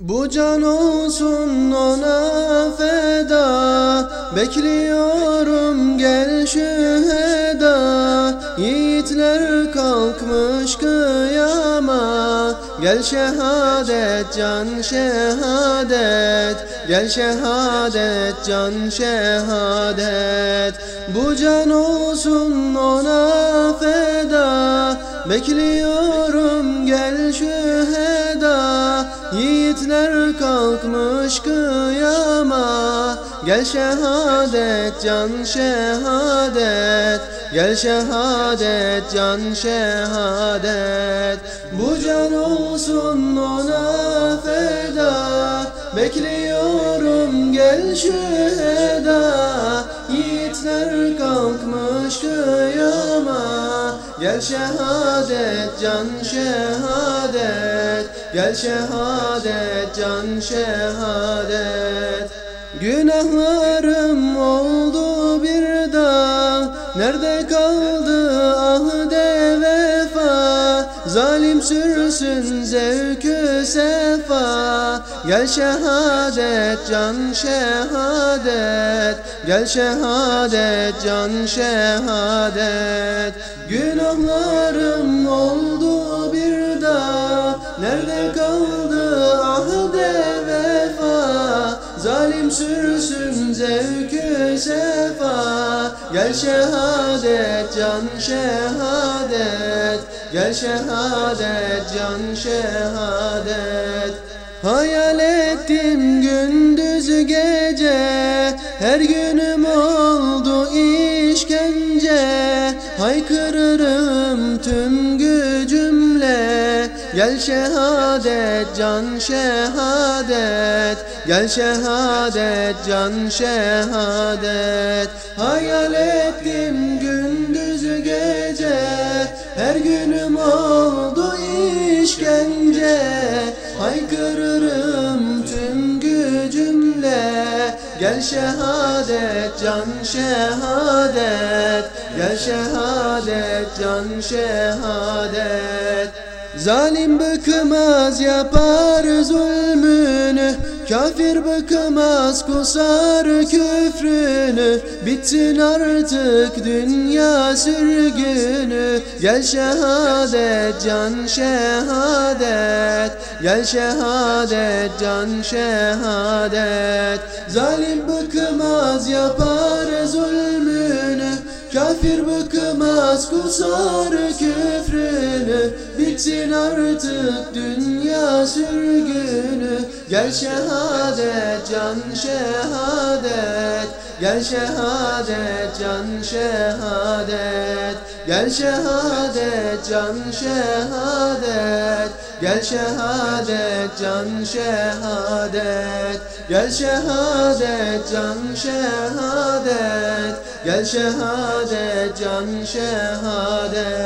Bu can olsun ona feda. Bekliyorum gel şüheda. Yiğitler kalkmış kıyama. Gel şehadet can şehadet. Gel şehadet can şehadet. Bu can olsun ona feda. Bekliyorum gel şüheda Yiğitler kalkmış kıyama. Gel şehadet can şehadet. Gel şehadet can şehadet. Bu can olsun ona feda. Bekliyorum gel şüheda Yiğitler kalkmış kıyama. Gel şehadet can şehadet Gel şehadet can şehadet. Günahlarım oldu bir dağ. Nerede kaldı ahde vefa? Zalim sürsün zevkü sefa. Gel şehadet can şehadet. Gel şehadet can şehadet. Günahlarım sürsün zevkü sefa. Gel şehadet can şehadet. Gel şehadet can şehadet. Hayal ettim gündüz gece. Her günüm oldu işkence. Haykırırım Gel şehadet can şehadet. Gel şehadet can şehadet. Hayal ettim gündüz gece. Her günüm oldu işkence. Haykırırım tüm gücümle. Gel şehadet can şehadet. Gel şehadet can şehadet Zalim bıkmaz yapar zulmünü. Kafir bıkmaz kusar küfrünü. Bitsin artık dünya sürgünü. Gel şehadet can şehadet. Gel şehadet can şehadet. Zalim bıkmaz yapar zulmünü. Kafir bıkmaz kusar küfrünü Bitsin artık dünya sürgünü. Gel şehadet can şehadet. Gel şehadet can şehadet. Gel şehadet can şehadet. Gel şehadet can şehadet. Gel şehadet can şehadet. Gel şehadet can şehadet